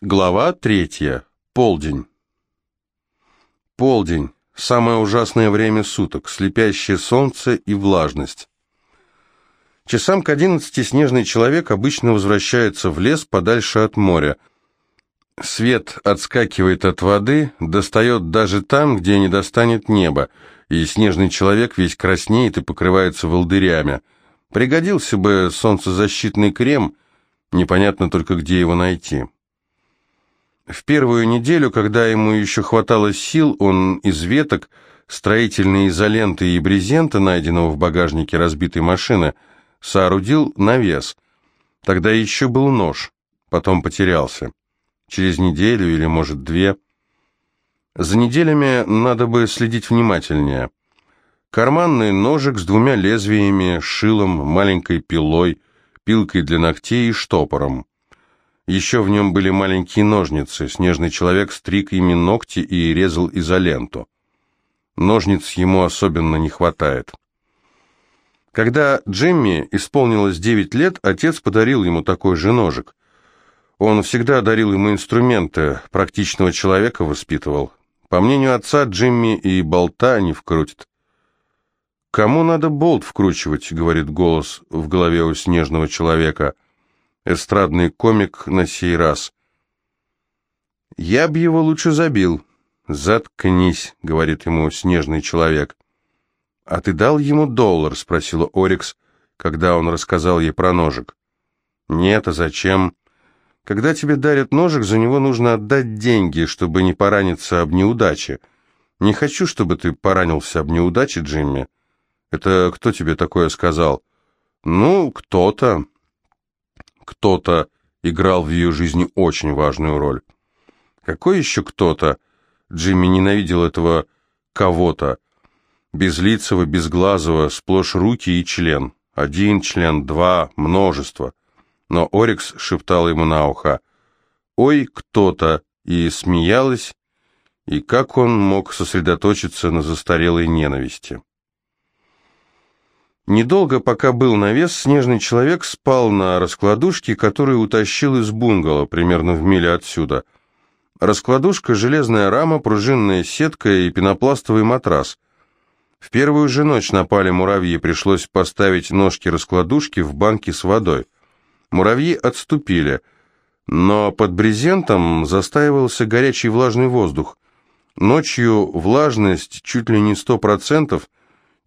Глава третья. Полдень. Полдень. Самое ужасное время суток. Слепящее солнце и влажность. Часам к одиннадцати снежный человек обычно возвращается в лес подальше от моря. Свет отскакивает от воды, достает даже там, где не достанет небо, и снежный человек весь краснеет и покрывается волдырями. Пригодился бы солнцезащитный крем, непонятно только где его найти. В первую неделю, когда ему еще хватало сил, он из веток, строительной изоленты и брезента, найденного в багажнике разбитой машины, соорудил навес. Тогда еще был нож, потом потерялся. Через неделю или, может, две. За неделями надо бы следить внимательнее. Карманный ножик с двумя лезвиями, шилом, маленькой пилой, пилкой для ногтей и штопором. Еще в нем были маленькие ножницы. Снежный человек стриг ими ногти и резал изоленту. Ножниц ему особенно не хватает. Когда Джимми исполнилось 9 лет, отец подарил ему такой же ножик. Он всегда дарил ему инструменты, практичного человека воспитывал. По мнению отца, Джимми и болта не вкрутит. «Кому надо болт вкручивать?» — говорит голос в голове у снежного человека — эстрадный комик на сей раз. «Я б его лучше забил». «Заткнись», — говорит ему снежный человек. «А ты дал ему доллар?» — спросила Орикс, когда он рассказал ей про ножик. «Нет, а зачем?» «Когда тебе дарят ножик, за него нужно отдать деньги, чтобы не пораниться об неудаче. Не хочу, чтобы ты поранился об неудаче, Джимми». «Это кто тебе такое сказал?» «Ну, кто-то кто-то играл в ее жизни очень важную роль. Какой еще кто-то? Джимми ненавидел этого кого-то. Безлицего, безглазого, сплошь руки и член. Один член, два, множество. Но Орикс шептал ему на ухо «Ой, кто-то!» и смеялась, и как он мог сосредоточиться на застарелой ненависти. Недолго, пока был навес, снежный человек спал на раскладушке, которую утащил из бунгало, примерно в миле отсюда. Раскладушка, железная рама, пружинная сетка и пенопластовый матрас. В первую же ночь напали муравьи, пришлось поставить ножки раскладушки в банке с водой. Муравьи отступили, но под брезентом застаивался горячий влажный воздух. Ночью влажность чуть ли не сто процентов –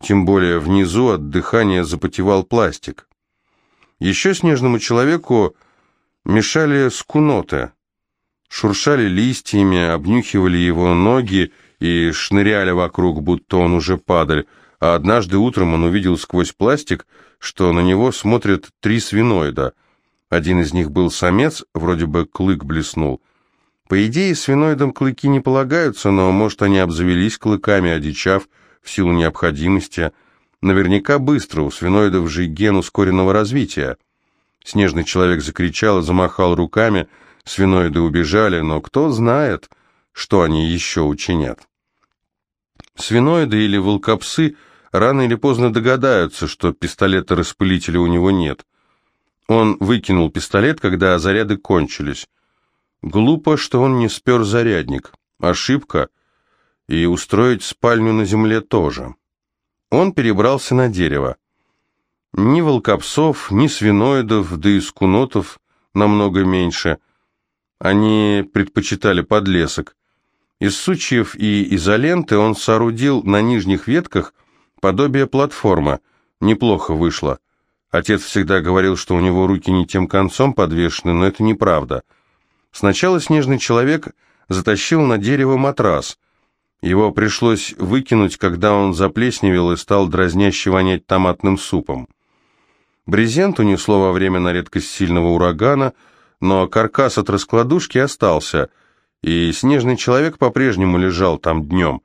тем более внизу от дыхания запотевал пластик. Еще снежному человеку мешали скуноты. Шуршали листьями, обнюхивали его ноги и шныряли вокруг, будто он уже падаль, а однажды утром он увидел сквозь пластик, что на него смотрят три свиноида. Один из них был самец, вроде бы клык блеснул. По идее, свиноидам клыки не полагаются, но, может, они обзавелись клыками, одичав, в силу необходимости. Наверняка быстро, у свиноидов же ген ускоренного развития. Снежный человек закричал и замахал руками, свиноиды убежали, но кто знает, что они еще учинят. Свиноиды или волкопсы рано или поздно догадаются, что пистолета-распылителя у него нет. Он выкинул пистолет, когда заряды кончились. Глупо, что он не спер зарядник. Ошибка — и устроить спальню на земле тоже. Он перебрался на дерево. Ни волкопсов, ни свиноидов, да и скунотов намного меньше. Они предпочитали подлесок. Из сучьев и изоленты он соорудил на нижних ветках подобие платформы. Неплохо вышло. Отец всегда говорил, что у него руки не тем концом подвешены, но это неправда. Сначала снежный человек затащил на дерево матрас – его пришлось выкинуть, когда он заплесневел и стал дразняще вонять томатным супом. Брезент унесло во время на редкость сильного урагана, но каркас от раскладушки остался, и снежный человек по-прежнему лежал там днем.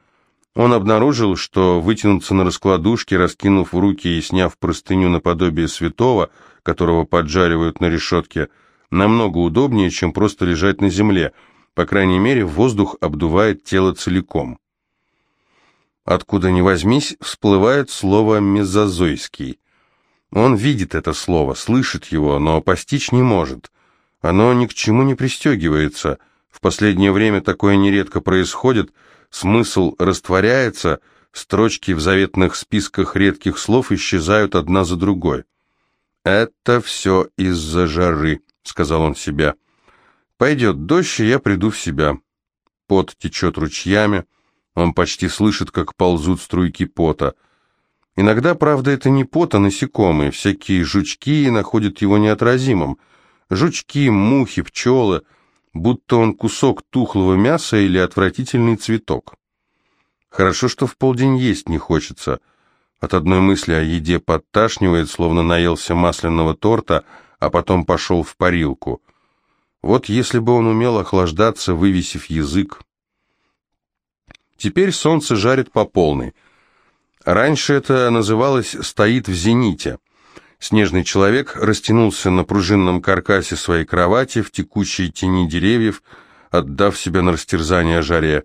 Он обнаружил, что вытянуться на раскладушке, раскинув руки и сняв простыню наподобие святого, которого поджаривают на решетке, намного удобнее, чем просто лежать на земле. По крайней мере, воздух обдувает тело целиком. Откуда ни возьмись, всплывает слово «мезозойский». Он видит это слово, слышит его, но постичь не может. Оно ни к чему не пристегивается. В последнее время такое нередко происходит, смысл растворяется, строчки в заветных списках редких слов исчезают одна за другой. «Это все из-за жары», — сказал он себе. «Пойдет дождь, и я приду в себя». Пот течет ручьями, он почти слышит, как ползут струйки пота. Иногда, правда, это не пот, а насекомые, всякие жучки находят его неотразимым. Жучки, мухи, пчелы, будто он кусок тухлого мяса или отвратительный цветок. Хорошо, что в полдень есть не хочется. От одной мысли о еде подташнивает, словно наелся масляного торта, а потом пошел в парилку. Вот если бы он умел охлаждаться, вывесив язык. Теперь солнце жарит по полной. Раньше это называлось «стоит в зените». Снежный человек растянулся на пружинном каркасе своей кровати в текучей тени деревьев, отдав себя на растерзание жаре.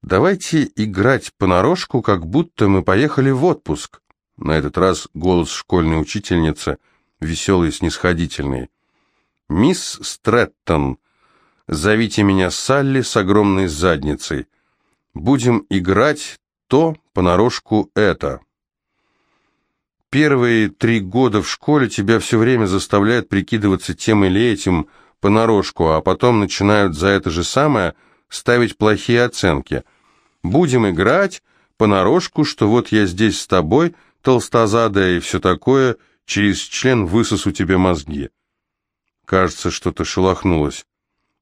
«Давайте играть понарошку, как будто мы поехали в отпуск». На этот раз голос школьной учительницы, веселый и снисходительный. «Мисс Стрэттон, зовите меня Салли с огромной задницей. Будем играть то, понарошку это». Первые три года в школе тебя все время заставляют прикидываться тем или этим понарошку, а потом начинают за это же самое ставить плохие оценки. Будем играть понарошку, что вот я здесь с тобой, толстозадая и все такое, через член высосу тебе мозги. Кажется, что-то шелохнулось.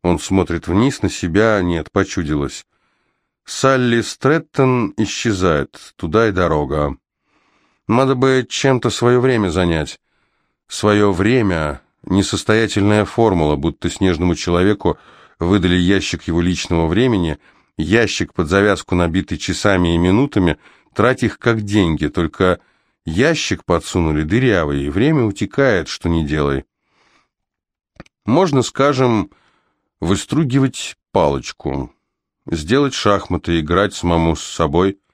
Он смотрит вниз на себя, нет, почудилось. Салли Стрэттон исчезает, туда и дорога. Надо бы чем-то свое время занять. Свое время — несостоятельная формула, будто снежному человеку выдали ящик его личного времени, ящик под завязку, набитый часами и минутами, трать их как деньги, только ящик подсунули дырявый, и время утекает, что не делай. Можно, скажем, выстругивать палочку, сделать шахматы, играть самому с собой —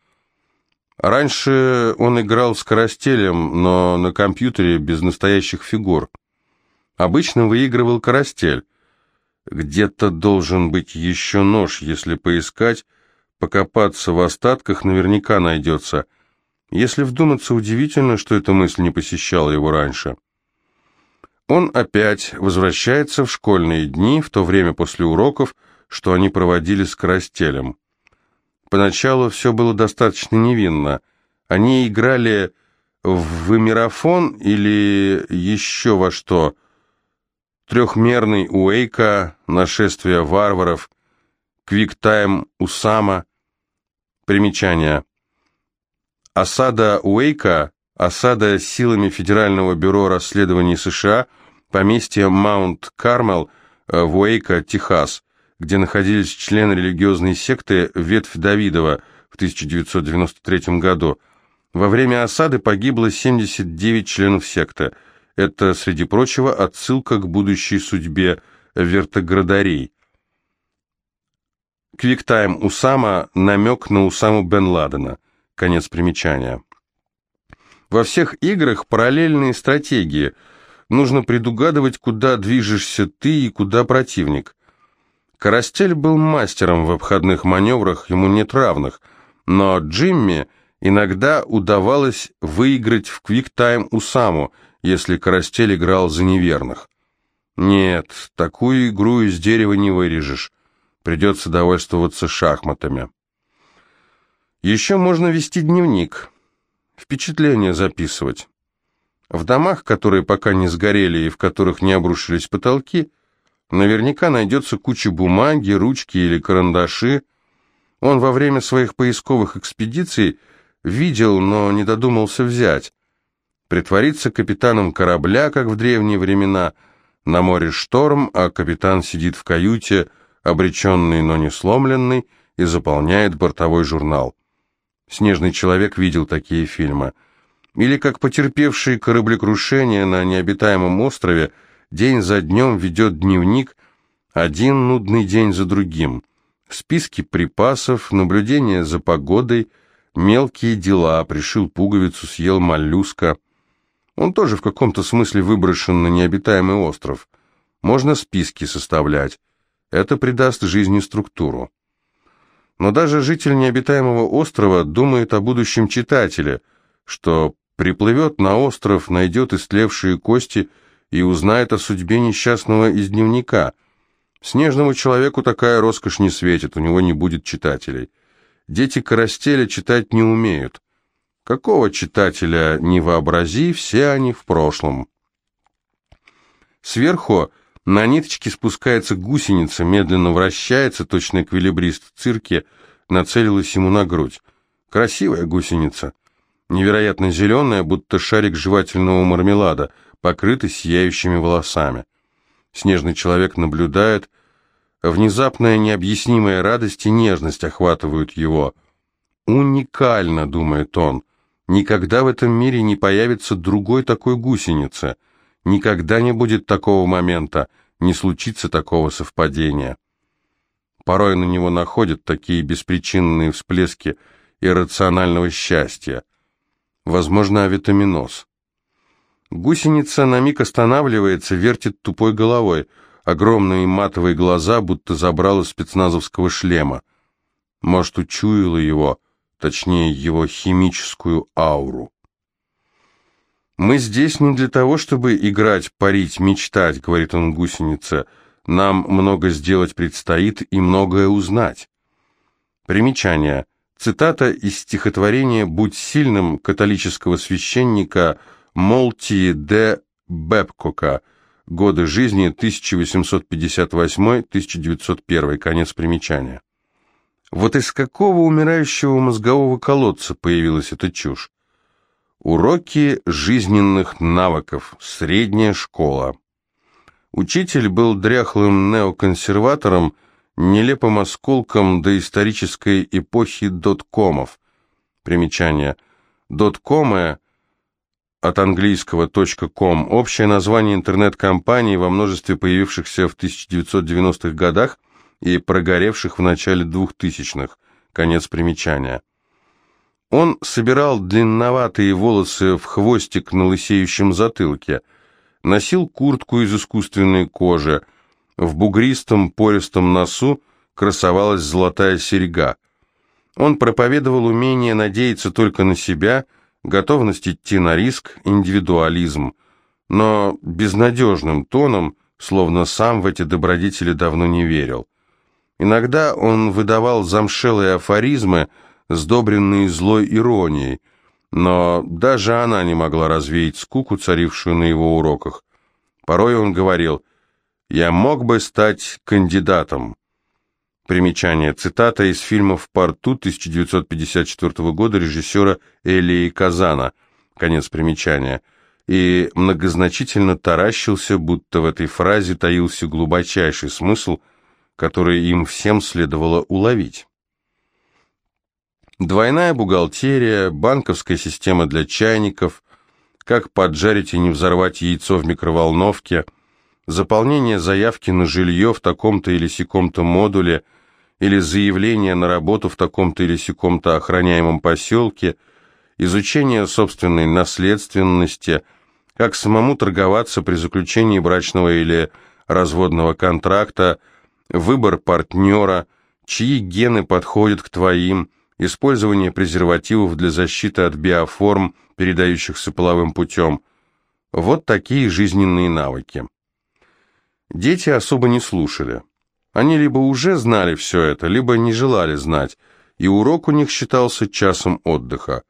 Раньше он играл с карастелем, но на компьютере без настоящих фигур. Обычно выигрывал карастель. Где-то должен быть еще нож, если поискать, покопаться в остатках наверняка найдется. Если вдуматься, удивительно, что эта мысль не посещала его раньше. Он опять возвращается в школьные дни, в то время после уроков, что они проводили с карастелем. Поначалу все было достаточно невинно. Они играли в вымерафон или еще во что. Трехмерный Уэйка, нашествие варваров, квиктайм Усама. Примечание. Осада Уэйка, осада силами Федерального бюро расследований США, поместье Маунт-Кармел э, в Уэйка, Техас где находились члены религиозной секты Ветвь Давидова в 1993 году. Во время осады погибло 79 членов секты. Это, среди прочего, отсылка к будущей судьбе вертоградарей. Квиктайм Усама – намек на Усаму бен Ладена. Конец примечания. Во всех играх параллельные стратегии. Нужно предугадывать, куда движешься ты и куда противник. Карастель был мастером в обходных маневрах, ему нет равных, но Джимми иногда удавалось выиграть в квик-тайм у Саму, если Карастель играл за неверных. Нет, такую игру из дерева не вырежешь, придется довольствоваться шахматами. Еще можно вести дневник, впечатления записывать. В домах, которые пока не сгорели и в которых не обрушились потолки, Наверняка найдется куча бумаги, ручки или карандаши. Он во время своих поисковых экспедиций видел, но не додумался взять. Притвориться капитаном корабля, как в древние времена. На море шторм, а капитан сидит в каюте, обреченный, но не сломленный, и заполняет бортовой журнал. Снежный человек видел такие фильмы. Или как потерпевший кораблекрушение на необитаемом острове – день за днем ведет дневник, один нудный день за другим. Списки припасов, наблюдение за погодой, мелкие дела, пришил пуговицу, съел моллюска. Он тоже в каком-то смысле выброшен на необитаемый остров. Можно списки составлять. Это придаст жизни структуру. Но даже житель необитаемого острова думает о будущем читателе, что приплывет на остров, найдет истлевшие кости и узнает о судьбе несчастного из дневника. Снежному человеку такая роскошь не светит, у него не будет читателей. Дети Карастеля читать не умеют. Какого читателя не вообрази, все они в прошлом. Сверху на ниточке спускается гусеница, медленно вращается, точно эквилибрист в цирке, нацелилась ему на грудь. Красивая гусеница, невероятно зеленая, будто шарик жевательного мармелада, покрытый сияющими волосами. Снежный человек наблюдает, внезапная необъяснимая радость и нежность охватывают его. «Уникально», — думает он, — «никогда в этом мире не появится другой такой гусеницы». Никогда не будет такого момента, не случится такого совпадения. Порой на него находят такие беспричинные всплески иррационального счастья. Возможно, авитаминоз. Гусеница на миг останавливается, вертит тупой головой. Огромные матовые глаза будто забрала спецназовского шлема. Может, учуяла его, точнее, его химическую ауру. «Мы здесь не для того, чтобы играть, парить, мечтать», — говорит он гусенице. «Нам много сделать предстоит и многое узнать». Примечание. Цитата из стихотворения «Будь сильным» католического священника Молти де Бепкока. Годы жизни 1858-1901. Конец примечания. Вот из какого умирающего мозгового колодца появилась эта чушь? Уроки жизненных навыков. Средняя школа. Учитель был дряхлым неоконсерватором, нелепым осколком доисторической эпохи доткомов. Примечание. Доткомы от английского .com общее название интернет-компаний во множестве появившихся в 1990-х годах и прогоревших в начале 2000-х. Конец примечания. Он собирал длинноватые волосы в хвостик на лысеющем затылке, носил куртку из искусственной кожи, в бугристом пористом носу красовалась золотая серьга. Он проповедовал умение надеяться только на себя, готовность идти на риск, индивидуализм, но безнадежным тоном, словно сам в эти добродетели давно не верил. Иногда он выдавал замшелые афоризмы, сдобренные злой иронией, но даже она не могла развеять скуку, царившую на его уроках. Порой он говорил «Я мог бы стать кандидатом». Примечание. Цитата из фильмов «Парту» 1954 года режиссера Элии Казана. Конец примечания. И многозначительно таращился, будто в этой фразе таился глубочайший смысл, который им всем следовало уловить. Двойная бухгалтерия, банковская система для чайников, как поджарить и не взорвать яйцо в микроволновке, заполнение заявки на жилье в таком-то или сяком-то модуле или заявление на работу в таком-то или сяком-то охраняемом поселке, изучение собственной наследственности, как самому торговаться при заключении брачного или разводного контракта, выбор партнера, чьи гены подходят к твоим, использование презервативов для защиты от биоформ, передающихся половым путем. Вот такие жизненные навыки. Дети особо не слушали. Они либо уже знали все это, либо не желали знать, и урок у них считался часом отдыха.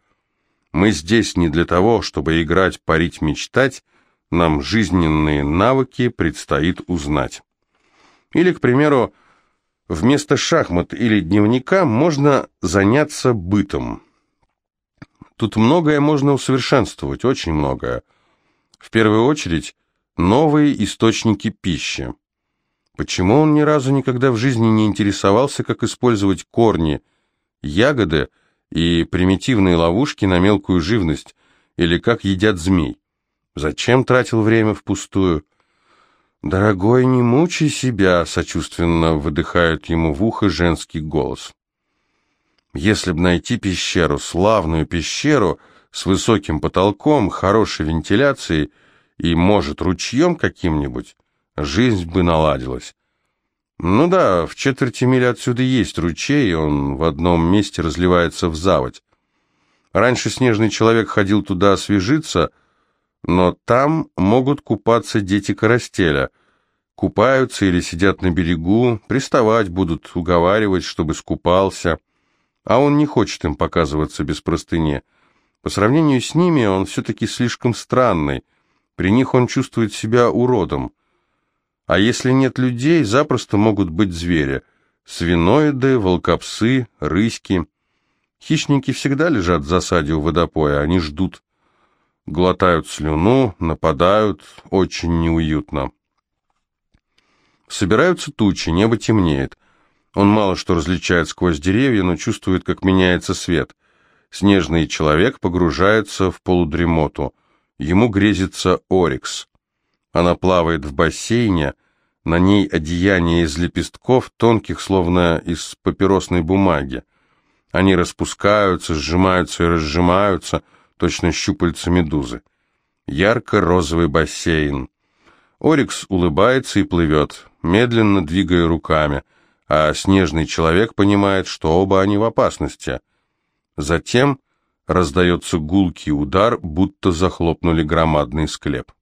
Мы здесь не для того, чтобы играть, парить, мечтать, нам жизненные навыки предстоит узнать. Или, к примеру, Вместо шахмат или дневника можно заняться бытом. Тут многое можно усовершенствовать, очень многое. В первую очередь, новые источники пищи. Почему он ни разу никогда в жизни не интересовался, как использовать корни, ягоды и примитивные ловушки на мелкую живность, или как едят змей? Зачем тратил время впустую? «Дорогой, не мучай себя», — сочувственно выдыхает ему в ухо женский голос. «Если б найти пещеру, славную пещеру, с высоким потолком, хорошей вентиляцией и, может, ручьем каким-нибудь, жизнь бы наладилась. Ну да, в четверти мили отсюда есть ручей, он в одном месте разливается в заводь. Раньше снежный человек ходил туда освежиться, но там могут купаться дети Карастеля. Купаются или сидят на берегу, приставать будут, уговаривать, чтобы скупался. А он не хочет им показываться без простыни. По сравнению с ними он все-таки слишком странный. При них он чувствует себя уродом. А если нет людей, запросто могут быть звери. Свиноиды, волкопсы, рыськи. Хищники всегда лежат в засаде у водопоя, они ждут. Глотают слюну, нападают, очень неуютно. Собираются тучи, небо темнеет. Он мало что различает сквозь деревья, но чувствует, как меняется свет. Снежный человек погружается в полудремоту. Ему грезится Орикс. Она плавает в бассейне, на ней одеяние из лепестков, тонких, словно из папиросной бумаги. Они распускаются, сжимаются и разжимаются, точно щупальца медузы. Ярко-розовый бассейн. Орикс улыбается и плывет, медленно двигая руками, а снежный человек понимает, что оба они в опасности. Затем раздается гулкий удар, будто захлопнули громадный склеп.